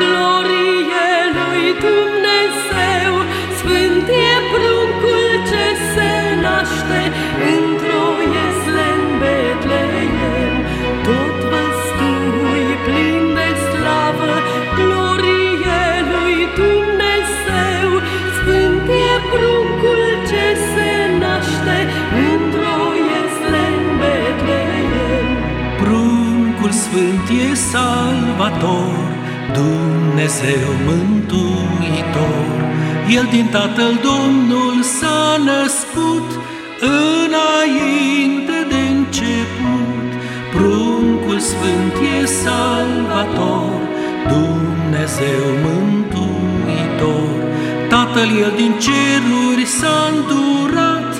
Glorie lui Dumnezeu, sfânt pruncul ce se naște într-o iesle în Betleem, tot văstui plin de slavă. Glorie lui Dumnezeu, sfânt pruncul ce se naște într-o iesle în Pruncul sfânt e salvator, Dumnezeu mântuitor. El din Tatăl Domnul s-a născut, Înainte de început, Pruncul Sfânt e salvator, Dumnezeu mântuitor. Tatăl El din ceruri s-a îndurat,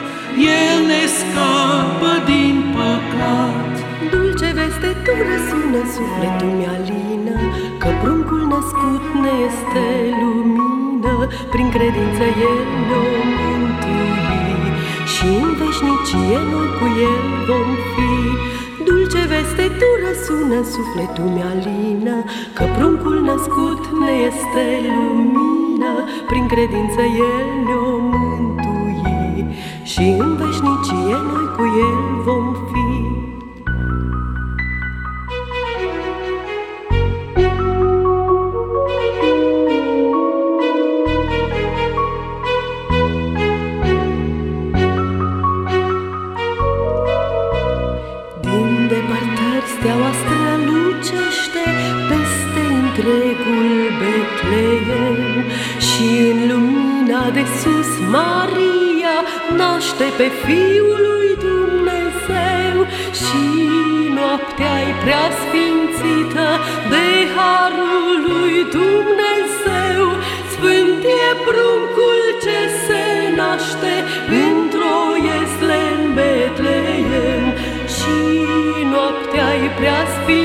El ne scapă din păcat. Dulce veste tu răsună, sufletul mi-alină, Că pruncul născut ne este lumină, Prin credință El ne-o mântui Și în veșnicie noi cu El vom fi. Dulce veste tu răsună, sufletul mi-alină, Că pruncul născut ne este lumină, Prin credință El ne-o întregul Betleem Și în lumina de sus Maria naște pe Fiul lui Dumnezeu Și noaptea-i prea sfințită de harul lui Dumnezeu. Sfânt e pruncul ce se naște într-o iesle în Betleem Și noaptea-i prea sfințită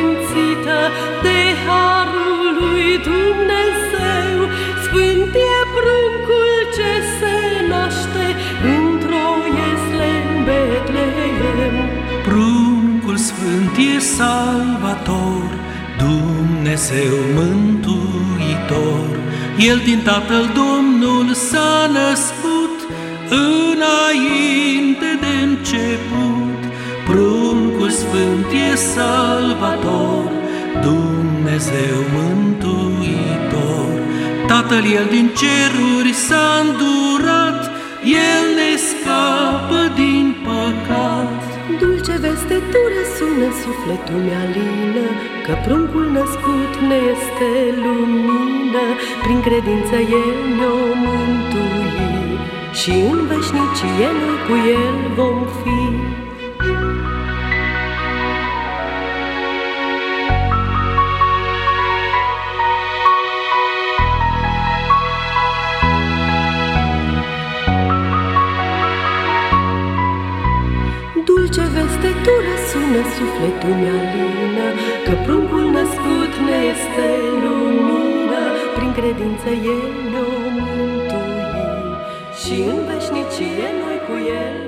e salvator, Dumnezeu mântuitor. El din Tatăl Domnul s-a născut, înainte de început. Pruncul Sfânt e salvator, Dumnezeu mântuitor. Tatăl El din ceruri s-a îndurat, El ne scapă din păcat. Dulce veste tu răsună, sufletul mi-alină, Că pruncul născut ne este lumină, Prin credință El ne-o mântui Și în veșnicie noi cu El vom fi. Sufletul mi-alină, Că pruncul născut ne este lumină, Prin credință El ne-o mântui Și în veșnicie noi cu El vom fi.